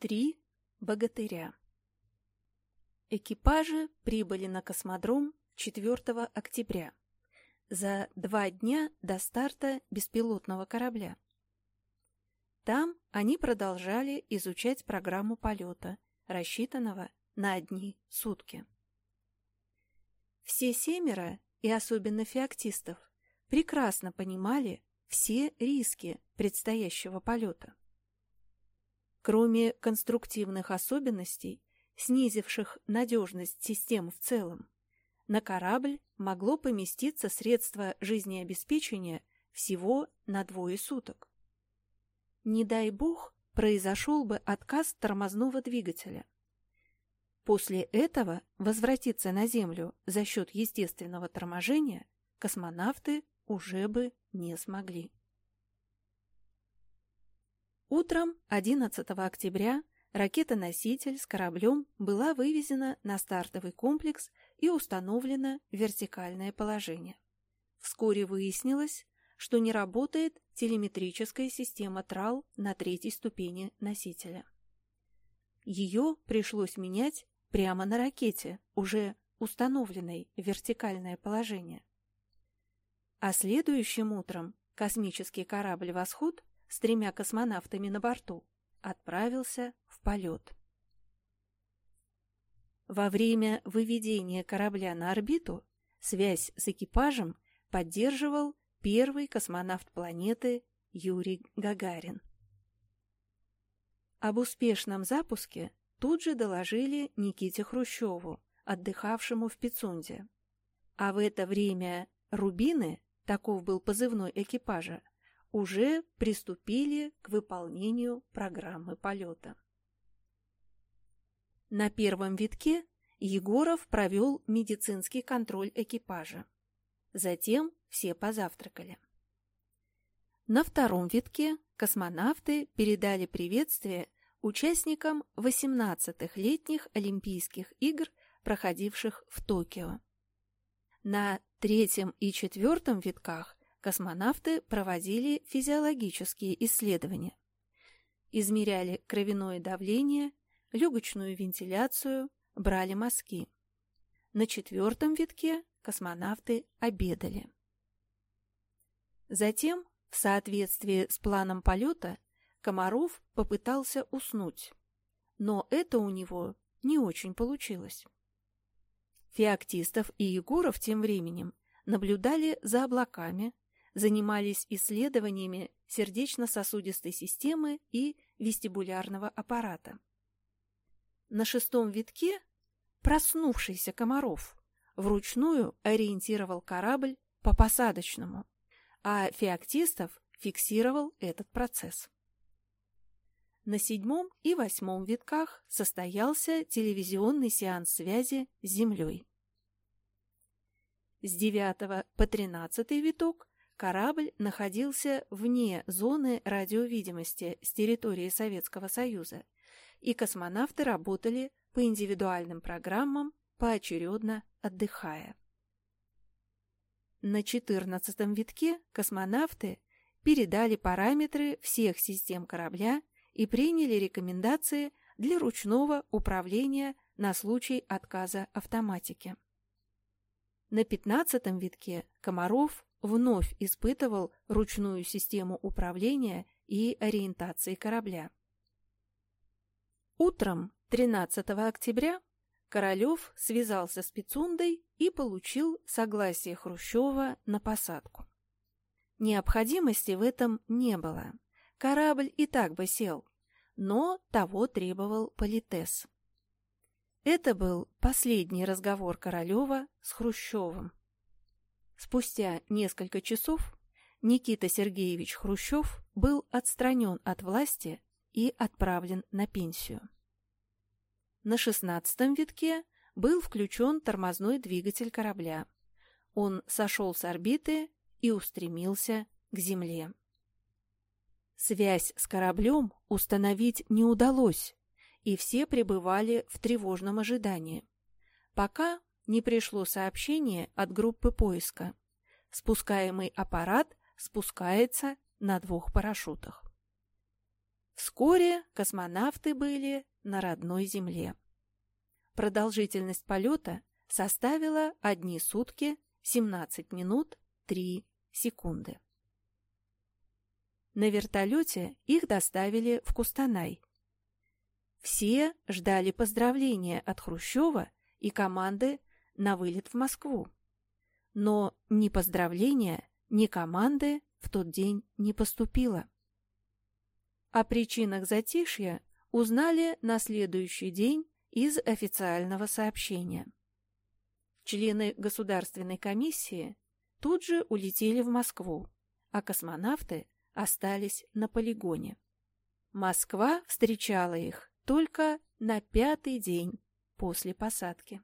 Три богатыря. Экипажи прибыли на космодром 4 октября, за два дня до старта беспилотного корабля. Там они продолжали изучать программу полета, рассчитанного на одни сутки. Все семеро, и особенно феоктистов, прекрасно понимали все риски предстоящего полета. Кроме конструктивных особенностей, снизивших надежность систем в целом, на корабль могло поместиться средство жизнеобеспечения всего на двое суток. Не дай бог, произошел бы отказ тормозного двигателя. После этого возвратиться на Землю за счет естественного торможения космонавты уже бы не смогли. Утром 11 октября ракета-носитель с кораблем была вывезена на стартовый комплекс и установлено вертикальное положение. Вскоре выяснилось, что не работает телеметрическая система ТРАЛ на третьей ступени носителя. Ее пришлось менять прямо на ракете, уже установленной вертикальное положение. А следующим утром космический корабль «Восход» с тремя космонавтами на борту отправился в полет. Во время выведения корабля на орбиту связь с экипажем поддерживал первый космонавт планеты Юрий Гагарин. Об успешном запуске тут же доложили Никите Хрущеву, отдыхавшему в Пицунде. А в это время «Рубины», таков был позывной экипажа, уже приступили к выполнению программы полета. На первом витке Егоров провел медицинский контроль экипажа. Затем все позавтракали. На втором витке космонавты передали приветствие участникам 18-х летних Олимпийских игр, проходивших в Токио. На третьем и четвертом витках космонавты проводили физиологические исследования. Измеряли кровяное давление, легочную вентиляцию, брали мазки. На четвертом витке космонавты обедали. Затем, в соответствии с планом полета, Комаров попытался уснуть, но это у него не очень получилось. Феоктистов и Егоров тем временем наблюдали за облаками, занимались исследованиями сердечно-сосудистой системы и вестибулярного аппарата. На шестом витке проснувшийся Комаров вручную ориентировал корабль по посадочному, а Феоктистов фиксировал этот процесс. На седьмом и восьмом витках состоялся телевизионный сеанс связи с Землей. С девятого по тринадцатый виток Корабль находился вне зоны радиовидимости с территории Советского Союза, и космонавты работали по индивидуальным программам, поочередно отдыхая. На 14 витке космонавты передали параметры всех систем корабля и приняли рекомендации для ручного управления на случай отказа автоматики. На 15 витке Комаров вновь испытывал ручную систему управления и ориентации корабля. Утром 13 октября Королев связался с Пицундой и получил согласие Хрущева на посадку. Необходимости в этом не было. Корабль и так бы сел, но того требовал политес. Это был последний разговор Королева с Хрущевым. Спустя несколько часов Никита Сергеевич Хрущев был отстранен от власти и отправлен на пенсию. На шестнадцатом витке был включен тормозной двигатель корабля. Он сошел с орбиты и устремился к Земле. Связь с кораблем установить не удалось, и все пребывали в тревожном ожидании, пока не пришло сообщение от группы поиска. Спускаемый аппарат спускается на двух парашютах. Вскоре космонавты были на родной Земле. Продолжительность полета составила одни сутки 17 минут 3 секунды. На вертолете их доставили в Кустанай. Все ждали поздравления от Хрущева и команды на вылет в Москву. Но ни поздравления, ни команды в тот день не поступило. О причинах затишья узнали на следующий день из официального сообщения. Члены Государственной комиссии тут же улетели в Москву, а космонавты остались на полигоне. Москва встречала их только на пятый день после посадки.